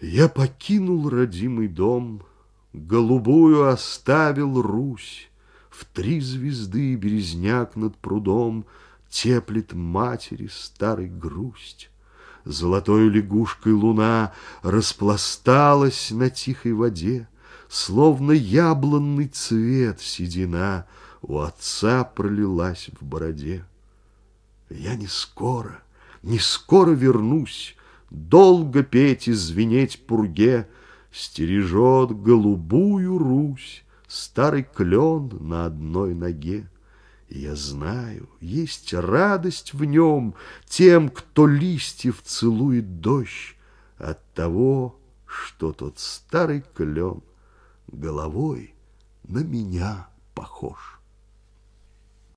Я покинул родимый дом, Голубую оставил Русь, В три звезды березняк над прудом Теплит матери старый грусть. Золотой лягушкой луна Распласталась на тихой воде, Словно яблонный цвет седина У отца пролилась в бороде. Я не скоро, не скоро вернусь, Долго петь и звенеть пурге Стережет голубую Русь Старый клен на одной ноге. Я знаю, есть радость в нем Тем, кто листьев целует дождь От того, что тот старый клен Головой на меня похож.